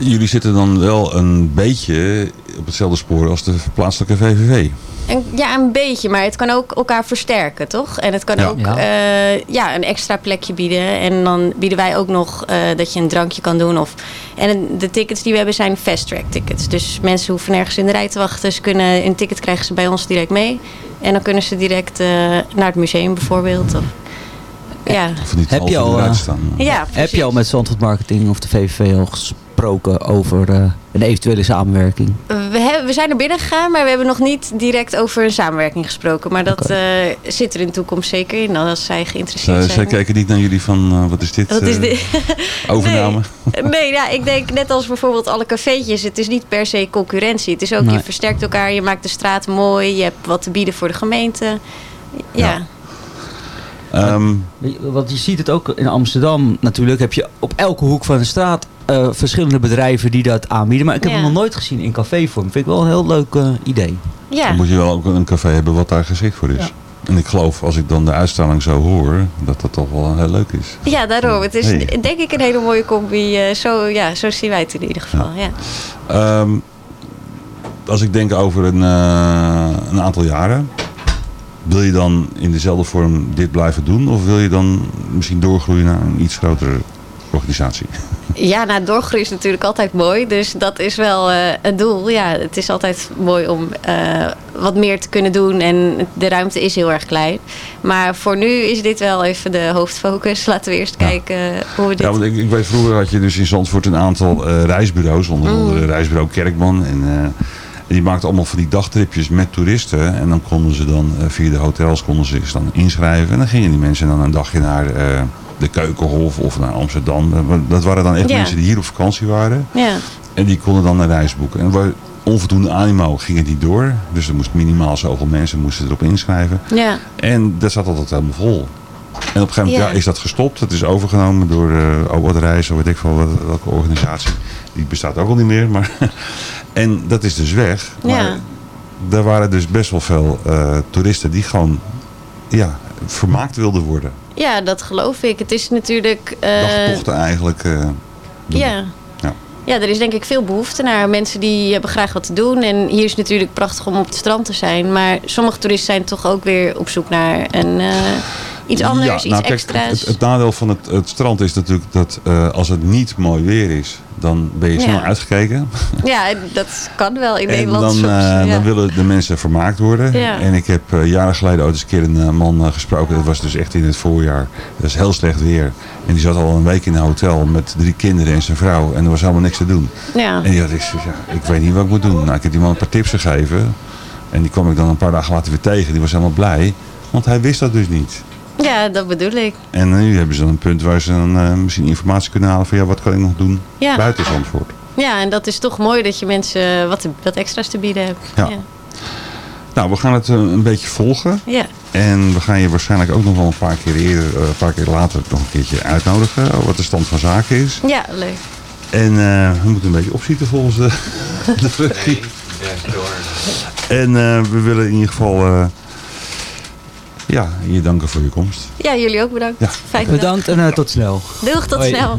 Jullie zitten dan wel een beetje op hetzelfde spoor als de plaatselijke VVV. En, ja, een beetje, maar het kan ook elkaar versterken, toch? En het kan Ja. ook Ja. ja. ja, een extra plekje bieden. En dan bieden wij ook nog eh, dat je een drankje kan doen. Of, en de tickets die we hebben zijn fast track tickets. Dus mensen hoeven nergens in de rij te wachten. Ze kunnen een ticket krijgen ze bij ons direct mee. En dan kunnen ze direct eh, naar het museum bijvoorbeeld. Of, ja. Heb je, al, eh, Ja, heb je al met Zandvoort Marketing of de VVV al gesproken over eh, een eventuele samenwerking? We, hebben, we zijn er binnen gegaan, maar we hebben nog niet direct over een samenwerking gesproken. Maar dat eh, zit er in de toekomst zeker in, als zij geïnteresseerd Uh, zijn. zij kijken niet naar jullie van, eh, wat is dit? Wat is eh, dit? Overname? Nee, ja, ik denk net als bijvoorbeeld alle cafeetjes. Het is niet per se concurrentie. Het is ook, Nee. je versterkt elkaar. Je maakt de straat mooi. Je hebt wat te bieden voor de gemeente. Ja. Ehm, Weet je, Want je ziet het ook in Amsterdam natuurlijk. Heb je op elke hoek van de straat eh, verschillende bedrijven die dat aanbieden. Maar ik heb Ja. hem nog nooit gezien in cafévorm. Vind ik wel een heel leuk eh, idee. Ja. Dan moet je wel ook een café hebben wat daar geschikt voor is. En ik geloof, als ik dan de uitstraling zo hoor, dat dat toch wel heel leuk is. Ja, daarom. Het is Hey. denk ik een hele mooie combi. eh, zo, ja, zo zien wij het in ieder geval. Ja. Ehm, als ik denk over een, eh, een aantal jaren, wil je dan in dezelfde vorm dit blijven doen? Of wil je dan misschien doorgroeien naar een iets grotere organisatie? Ja, nou, doorgroeien is natuurlijk altijd mooi. Dus dat is wel eh het doel. Ja, het is altijd mooi om eh, wat meer te kunnen doen. En de ruimte is heel erg klein. Maar voor nu is dit wel even de hoofdfocus. Laten we eerst kijken hoe we dit... Ja, want ik, ik weet vroeger had je dus in Zandvoort een aantal eh, reisbureaus, onder Mm. andere reisbureau Kerkman. En, eh, en die maakten allemaal van die dagtripjes met toeristen. En dan konden ze dan eh, via de hotels konden ze zich dan inschrijven. En dan gingen die mensen dan een dagje naar eh, de Keukenhof of naar Amsterdam. Dat- Dat waren dan echt Ja. mensen die hier op vakantie waren. Ja. En die konden dan een reis boeken. En waar onvoldoende animo ging het niet door. Dus er moest minimaal zoveel mensen moesten erop inschrijven. Ja. En dat zat altijd helemaal vol. En op een gegeven moment Ja. is dat gestopt. Het is overgenomen door uh, Obert Reis, of weet ik veel wat, welke organisatie. Die bestaat ook al niet meer. Maar en dat is dus weg. Maar daar waren dus best wel veel eh, toeristen die gewoon ja, vermaakt wilden worden. Ja, dat geloof ik. Het is natuurlijk... eh, Dagtochten eigenlijk. eh, ja. Ja. Ja, er is denk ik veel behoefte naar mensen die hebben graag wat te doen. En hier is het natuurlijk prachtig om op het strand te zijn. Maar sommige toeristen zijn toch ook weer op zoek naar een, eh, iets anders, Ja, iets nou, kijk, extra's. Het, het nadeel van het, het strand is natuurlijk dat als het niet mooi weer is, dan ben je Ja. snel uitgekeken. Ja, dat kan wel in En Nederland dan, soms. eh, ja. dan willen de mensen vermaakt worden. Ja. En ik heb eh, jaren geleden ooit eens een keer een eh, man gesproken. Dat was dus echt in het voorjaar. Dat is heel slecht weer. En die zat al een week in een hotel met drie kinderen en zijn vrouw. En er was helemaal niks te doen. Ja. En die had ik, ja, ik weet niet wat ik moet doen. Nou, ik heb die man een paar tips gegeven. En die kwam ik dan een paar dagen later weer tegen. Die was helemaal blij. Want hij wist dat dus niet. Ja, dat bedoel ik. En nu hebben ze dan een punt waar ze dan eh, misschien informatie kunnen halen van ja, wat kan ik nog doen Ja. buiten Zandvoort. Ja, en dat is toch mooi dat je mensen wat, te- wat extra's te bieden hebt. Ja. Nou, we gaan het eh, een beetje volgen. Ja. En we gaan je waarschijnlijk ook nog wel een paar keer eerder, eh, een paar keer later nog een keertje uitnodigen. over Wat de stand van zaken is. Ja, leuk. En eh, we moeten een beetje opschieten volgens de, de regie. En eh, we willen in ieder geval eh, ja, je danken voor je komst. Ja, jullie ook bedankt. Ja. Fijne dag. Bedankt en eh, tot snel. Doeg, tot Hoi. snel.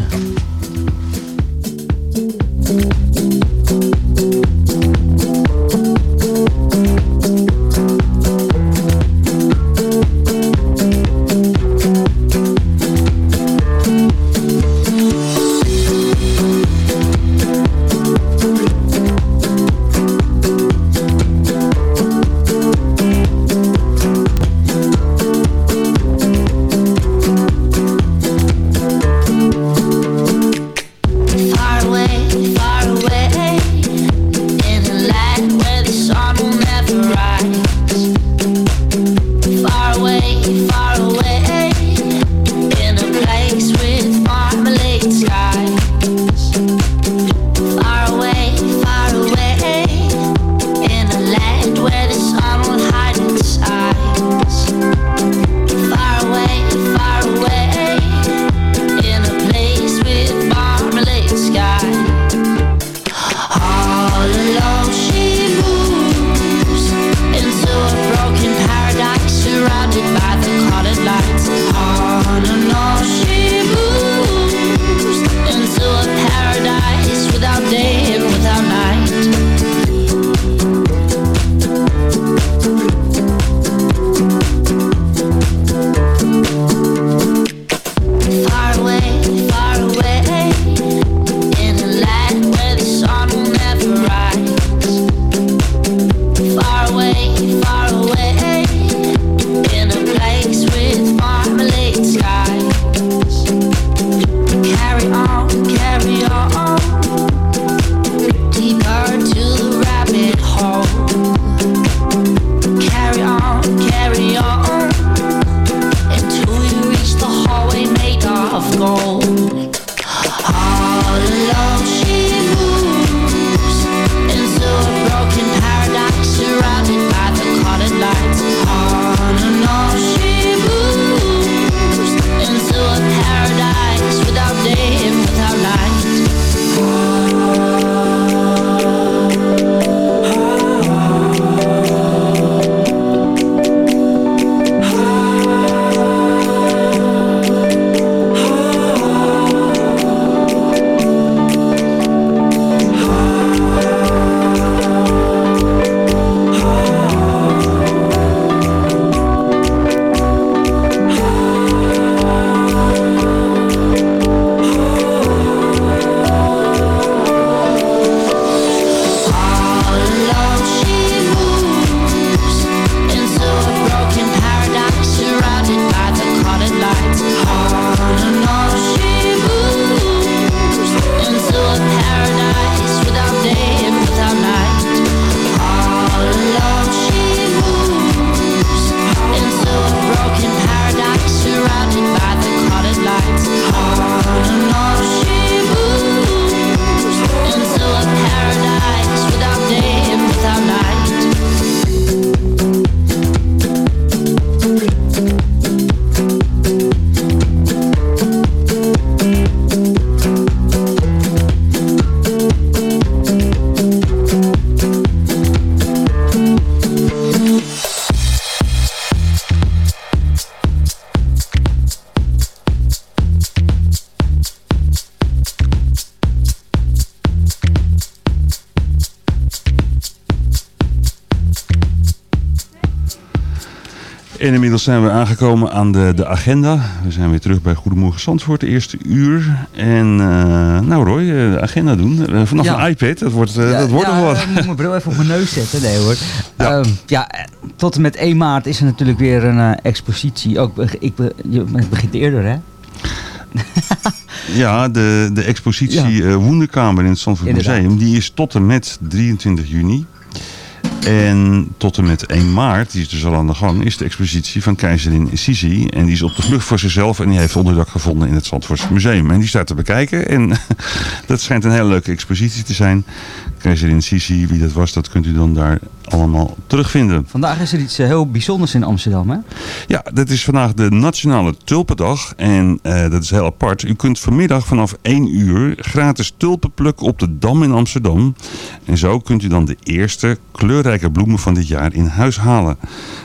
En inmiddels zijn we aangekomen aan de, de agenda. We zijn weer terug bij Goedemorgen Zandvoort, de eerste uur. En eh, nou Roy, eh, de agenda doen. Eh, vanaf Ja. een iPad, dat wordt, eh, dat wordt ja, nog wat. ik moet mijn bril even op mijn neus zetten. Nee hoor. Ja, ja eh, tot en met 1 maart is er natuurlijk weer een expositie. Ook, ik, het begint eerder hè? Ja, de, de expositie Woenderkamer in het Zandvoort. Museum, die is tot en met 23 juni. En tot en met 1 maart, die is dus al aan de gang, is de expositie van keizerin Sisi. En die is op de vlucht voor zichzelf en die heeft onderdak gevonden in het Zandvoortse Museum. En die staat te bekijken en dat schijnt een hele leuke expositie te zijn. Keizerin Sisi, wie dat was, dat kunt u dan daar allemaal terugvinden. Vandaag is er iets eh, heel bijzonders in Amsterdam hè? Ja, dat is vandaag de Nationale Tulpendag. En eh, dat is heel apart. U kunt vanmiddag vanaf 1 uur gratis tulpen plukken op de Dam in Amsterdam. En zo kunt u dan de eerste kleurrijke bloemen van dit jaar in huis halen.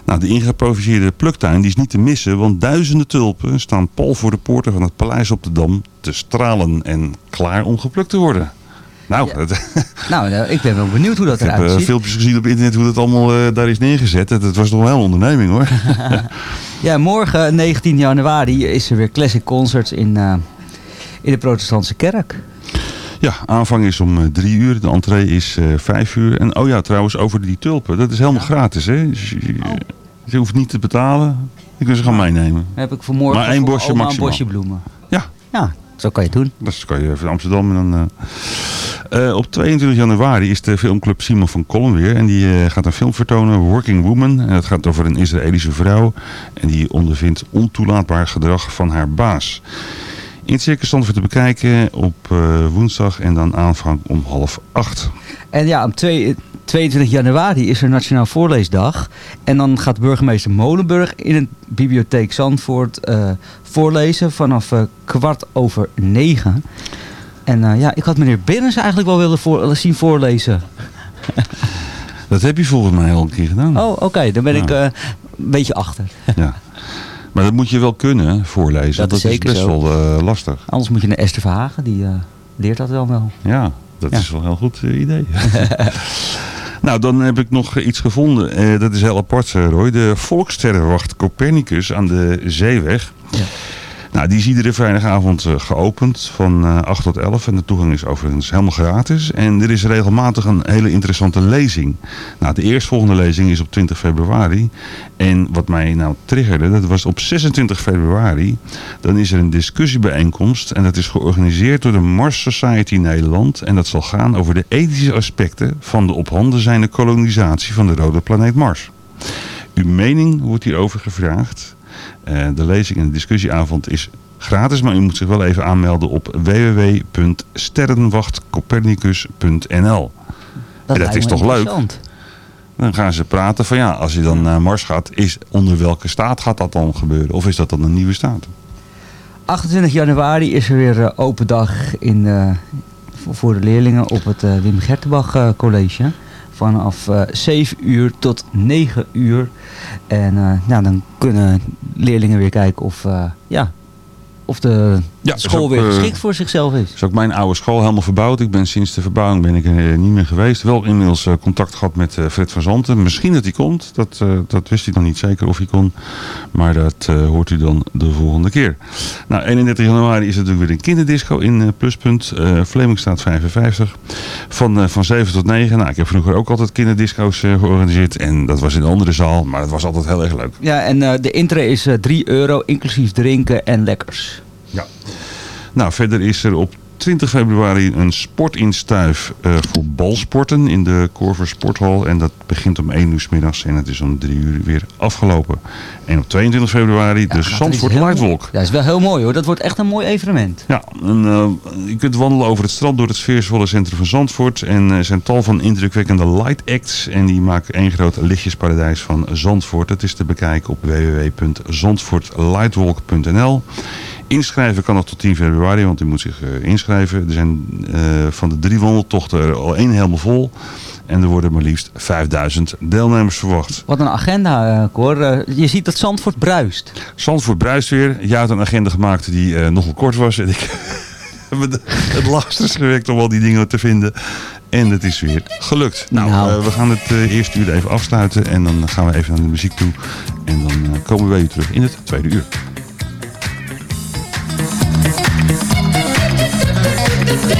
Nou, de ingeproviseerde pluktuin die is niet te missen. Want duizenden tulpen staan pal voor de poorten van het paleis op de Dam te stralen en klaar om geplukt te worden. Nou, dat, Nou, eh, ik ben wel benieuwd hoe dat ik heb eruit eh, ziet. filmpjes gezien op internet hoe dat allemaal eh, daar is neergezet. Dat, dat was toch wel een onderneming hoor. Ja, morgen 19 januari is er weer Classic Concerts in, in de protestantse kerk. Ja, aanvang is om drie uur. De entree is vijf uur. En oh ja, trouwens, over die tulpen. Dat is helemaal gratis, hè? Dus je, je hoeft niet te betalen. Je kunt ze gaan meenemen. Dan heb ik vanmorgen Maar één bosje maximaal. een bosje bloemen. Ja. Ja, zo kan je het doen. Dat kan je even in Amsterdam. En dan, eh, op 22 januari is de filmclub Simon van Kolm weer. En die eh, gaat een film vertonen, Working Woman. En dat gaat over een Israëlische vrouw. En die ondervindt ontoelaatbaar gedrag van haar baas. In het Circus Zandvoort te bekijken op eh, woensdag en dan aanvang om half acht. En ja, op twee- 22 januari is er Nationaal Voorleesdag. En dan gaat burgemeester Molenburg in het Bibliotheek Zandvoort voorlezen vanaf kwart over negen. En eh, ja, ik had meneer Binnens eigenlijk wel willen voor, zien voorlezen. Dat heb je volgens mij al een keer gedaan. Oh, oké. dan ben Ja. ik eh, een beetje achter. Ja. Maar dat moet je wel kunnen, voorlezen. Dat is best zo. wel eh, lastig. Anders moet je naar Esther Verhagen, die leert dat wel wel. Ja, dat Ja. is wel een heel goed idee. nou, dan heb ik nog iets gevonden. Eh, dat is heel apart, Roy. De Volkssterrenwacht Copernicus aan de Zeeweg. Nou, die is iedere vrijdagavond eh, geopend van eh 8 tot 11. En de toegang is overigens helemaal gratis. En er is regelmatig een hele interessante lezing. Nou, de eerstvolgende lezing is op 20 februari. En wat mij nou triggerde, dat was op 26 februari. Dan is er een discussiebijeenkomst. En dat is georganiseerd door de Mars Society Nederland. En dat zal gaan over de ethische aspecten van de op handen zijnde kolonisatie van de rode planeet Mars. Uw mening wordt hierover gevraagd. Eh, de lezing en de discussieavond is gratis, maar u moet zich wel even aanmelden op www.sterrenwachtcopernicus.nl. Dat, En dat is toch leuk? Dan gaan ze praten van ja, als je dan naar Mars gaat, is onder welke staat gaat dat dan gebeuren? Of is dat dan een nieuwe staat? 28 januari is er weer eh, open dag in, eh, voor- de leerlingen op het Wim Gertenbach College. Vanaf eh 7 uur tot 9 uur. En eh, nou, dan kunnen leerlingen weer kijken of, eh, ja, of de Ja, school ook, weer eh, geschikt voor zichzelf is. is ook mijn oude school helemaal verbouwd. Ik ben sinds de verbouwing ben ik er eh, niet meer geweest. Wel inmiddels eh, contact gehad met eh, Fred van Zanten. Misschien dat hij komt. Dat, eh, dat wist hij nog niet zeker of hij kon. Maar dat eh, hoort u dan de volgende keer. Nou, 31 januari is er natuurlijk weer een kinderdisco in eh, Pluspunt. eh Vlemingstraat 55. Van, eh, van 7 tot 9. Nou, ik heb vroeger ook altijd kinderdisco's eh, georganiseerd. En dat was in een andere zaal. Maar dat was altijd heel erg leuk. Ja, en eh, de intree is eh 3 euro, inclusief drinken en lekkers. Ja. Nou, verder is er op 20 februari een sportinstuif eh voor balsporten in de Korver Sporthal. En dat begint om 1 uur 's middags en het is om 3 uur weer afgelopen. En op 22 februari de Zandvoort Lightwalk. Dat is wel heel mooi hoor. Dat wordt echt een mooi evenement. Ja, en, eh, je kunt wandelen over het strand door het sfeervolle centrum van Zandvoort. En er zijn tal van indrukwekkende light acts. En die maken één groot lichtjesparadijs van Zandvoort. Dat is te bekijken op www.zandvoortlightwalk.nl Inschrijven kan nog tot 10 februari, want u moet zich eh, inschrijven. Er zijn eh, van de drie wandeltochten er al één helemaal vol. En er worden maar liefst 5000 deelnemers verwacht. Wat een agenda, Cor. Eh, je ziet dat Zandvoort bruist. Zandvoort bruist weer. Jij had een agenda gemaakt die nogal kort was. En ik, de- het laatste gewerkt om al die dingen te vinden. En het is weer gelukt. Nou, Nou. we gaan het eerste uur even afsluiten. En dan gaan we even naar de muziek toe. En dan komen we weer terug in het tweede uur. Tot